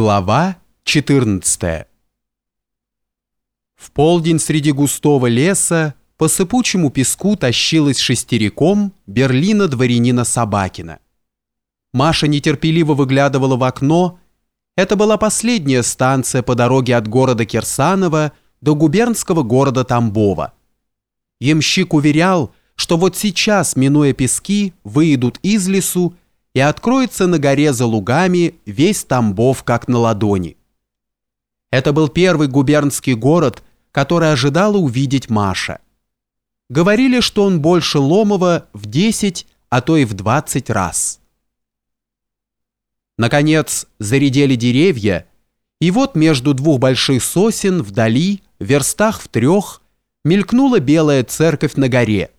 Глава 14 В полдень среди густого леса по сыпучему песку тащилась шестериком Берлина дворянина Собакина. Маша нетерпеливо выглядывала в окно. Это была последняя станция по дороге от города Кирсанова до губернского города Тамбова. Ямщик уверял, что вот сейчас, минуя пески, выйдут из лесу и откроется на горе за лугами весь Тамбов как на ладони. Это был первый губернский город, который ожидала увидеть Маша. Говорили, что он больше Ломова в 10, а то и в 20 раз. Наконец, заредели деревья, и вот между двух больших сосен вдали, в верстах в трех, мелькнула белая церковь на горе.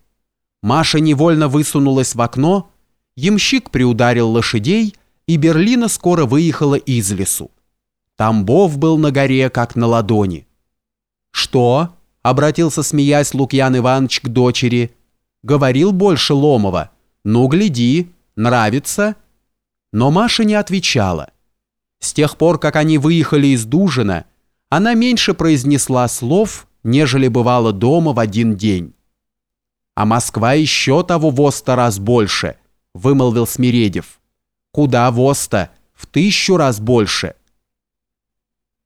Маша невольно высунулась в окно, ямщик приударил лошадей, и Берлина скоро выехала из лесу. Тамбов был на горе, как на ладони. «Что?» — обратился, смеясь, Лукьян Иванович к дочери. «Говорил больше Ломова. Ну, гляди, нравится?» Но Маша не отвечала. С тех пор, как они выехали из Дужина, она меньше произнесла слов, нежели бывало дома в один день. А Москва еще того во сто раз больше, вымолвил Смиредев. Куда воста? В тысячу раз больше.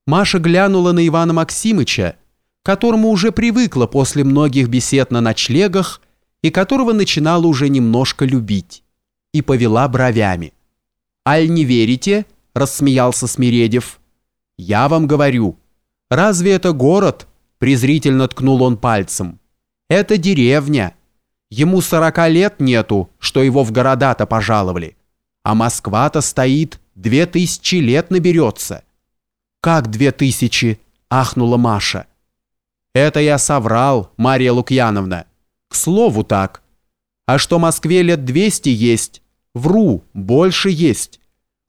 Маша глянула на Ивана Максимыча, которому уже привыкла после многих бесед на ночлегах и которого начинала уже немножко любить, и повела бровями. «Аль не верите?» – рассмеялся Смиредев. «Я вам говорю. Разве это город?» – презрительно ткнул он пальцем. «Это деревня. Ему сорока лет нету, что его в города-то пожаловали. А Москва-то стоит, две тысячи лет наберется. Как две тысячи? Ахнула Маша. Это я соврал, Мария Лукьяновна. К слову так. А что Москве лет двести есть? Вру, больше есть.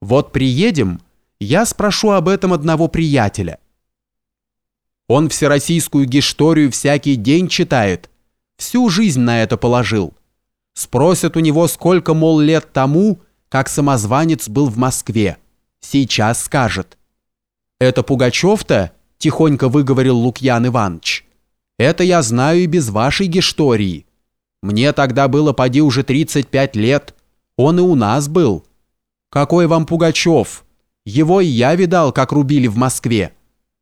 Вот приедем, я спрошу об этом одного приятеля. Он всероссийскую гисторию всякий день читает, Всю жизнь на это положил. Спросят у него, сколько, мол, лет тому, как самозванец был в Москве. Сейчас скажет. «Это Пугачев-то?» – тихонько выговорил Лукьян Иванович. «Это я знаю и без вашей гештории. Мне тогда было поди уже 35 лет. Он и у нас был. Какой вам Пугачев? Его и я видал, как рубили в Москве.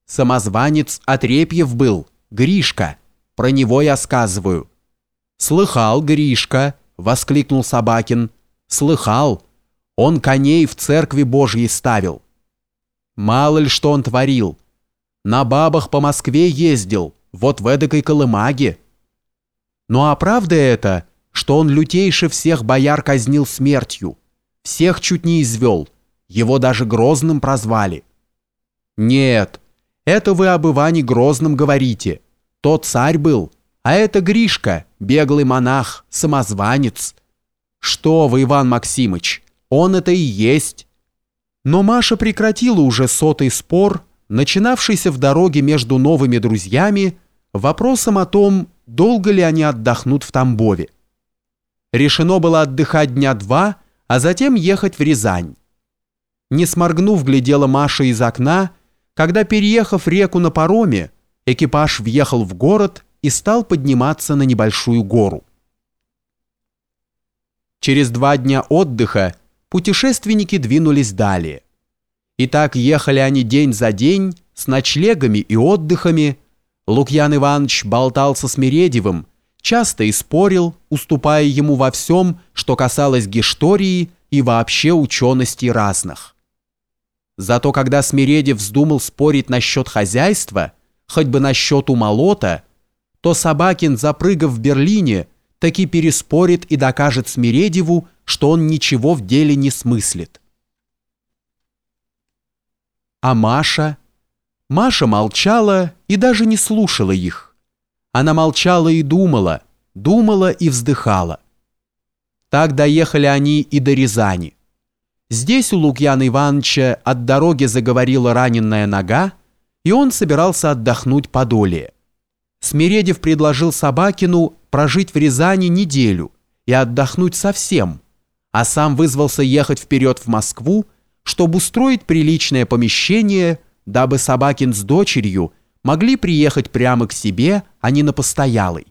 Самозванец Отрепьев был, Гришка». Про него я сказываю». «Слыхал, Гришка!» — воскликнул Собакин. «Слыхал! Он коней в церкви Божьей ставил. Мало ли что он творил. На бабах по Москве ездил, вот в эдакой колымаге. Ну а правда это, что он лютейше всех бояр казнил смертью? Всех чуть не извел, его даже Грозным прозвали. Нет, это вы об Иване Грозном говорите. Тот царь был, а это Гришка, беглый монах, самозванец. Что вы, Иван Максимыч, он это и есть. Но Маша прекратила уже сотый спор, начинавшийся в дороге между новыми друзьями, вопросом о том, долго ли они отдохнут в Тамбове. Решено было отдыхать дня два, а затем ехать в Рязань. Не сморгнув, глядела Маша из окна, когда, переехав реку на пароме, экипаж въехал в город и стал подниматься на небольшую гору. Через два дня отдыха путешественники двинулись далее. И так ехали они день за день с ночлегами и отдыхами. Лукьян Иванович болтался с Мередевым, часто и спорил, уступая ему во всем, что касалось гештории и вообще ученостей разных. Зато когда Смиредев вздумал спорить насчет хозяйства – хоть бы на счету молота, то Собакин, запрыгав в Берлине, таки переспорит и докажет Смиредеву, что он ничего в деле не смыслит. А Маша? Маша молчала и даже не слушала их. Она молчала и думала, думала и вздыхала. Так доехали они и до Рязани. Здесь у Лукьяна Ивановича от дороги заговорила раненная нога, и он собирался отдохнуть подолее. Смиредев предложил Собакину прожить в Рязани неделю и отдохнуть совсем, а сам вызвался ехать вперед в Москву, чтобы устроить приличное помещение, дабы Собакин с дочерью могли приехать прямо к себе, а не на постоялый.